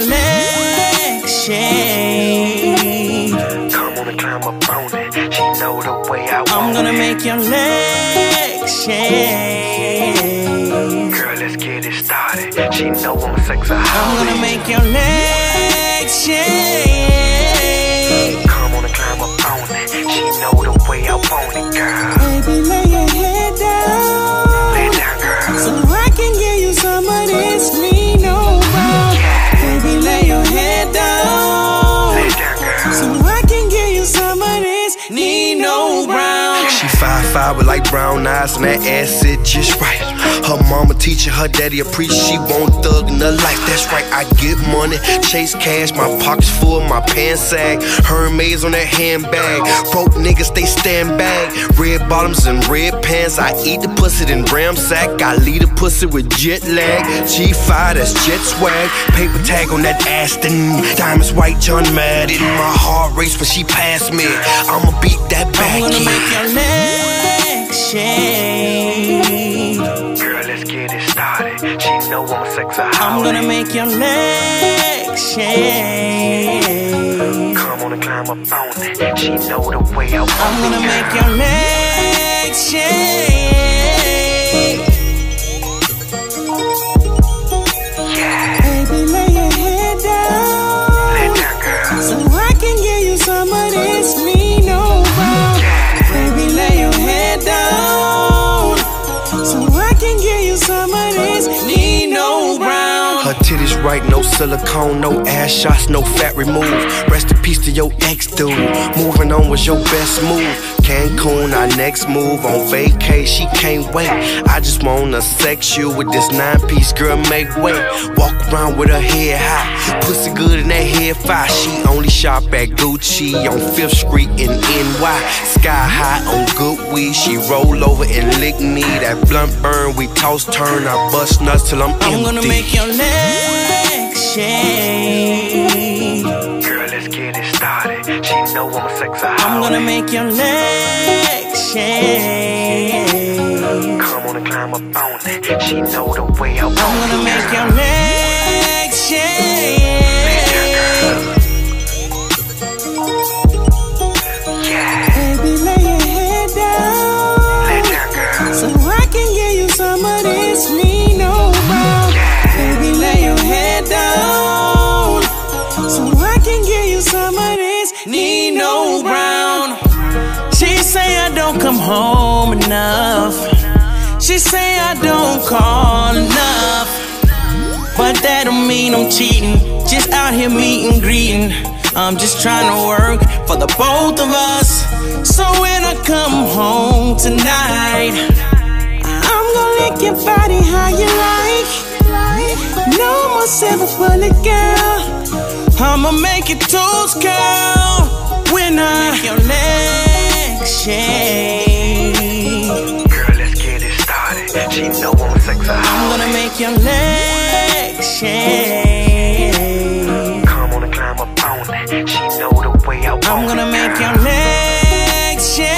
legs shake. Come on and climb up on it. She know the way I want I'm gonna make your legs shake. Girl, let's get it started. She know I'm a sex I'm gonna make your legs shake. Come on and climb up on it. She know the way I want it, girl. Baby, lay your head down. Lay down, girl. So I can give you some five with like brown eyes and that ass sit just right. Her mama teaching her daddy a preach. She won't thug in her life. That's right. I get money, chase cash. My pockets full, my pants sag. Hermes on that handbag. Broke niggas they stand back. Red bottoms and red pants. I eat the pussy then ram sack. I lead the pussy with jet lag. G5 that's jet swag. Paper tag on that Aston. Diamonds white John Madden. My heart race when she passed me. I'ma beat that back. I'm gonna make your legs shake. Girl, let's get it started. She know I'm a sex I'm gonna make your legs shake. Come on and climb up on it. She know the way I want I'm gonna make your legs shake. Right, no silicone, no ass shots, no fat removed. Rest in peace to your ex dude. Moving on was your best move. Cancun, our next move on vacay. She can't wait. I just wanna sex you with this nine piece girl. Make way. Walk around with her head high. Pussy good in that head five. She only shop at Gucci on Fifth Street in NY. Sky high on good weed. She roll over and lick me. That blunt burn, we toss turn. I bust nuts till I'm empty. I'm gonna make your legs I'm gonna make your legs shake. Come on and climb up on it. She know the way I want I'm gonna make your legs shake. Nino Brown. She say I don't come home enough. She say I don't call enough. But that don't mean I'm cheating. Just out here meeting, greeting. I'm just trying to work for the both of us. So when I come home tonight, I'm gonna lick your body how you like. No more seven bullet girl. I'ma make it toast, girl. She know I'm a sex I'm gonna make your legs shake. Come on and climb up on it. She know the way I want I'm gonna it, make your legs shake.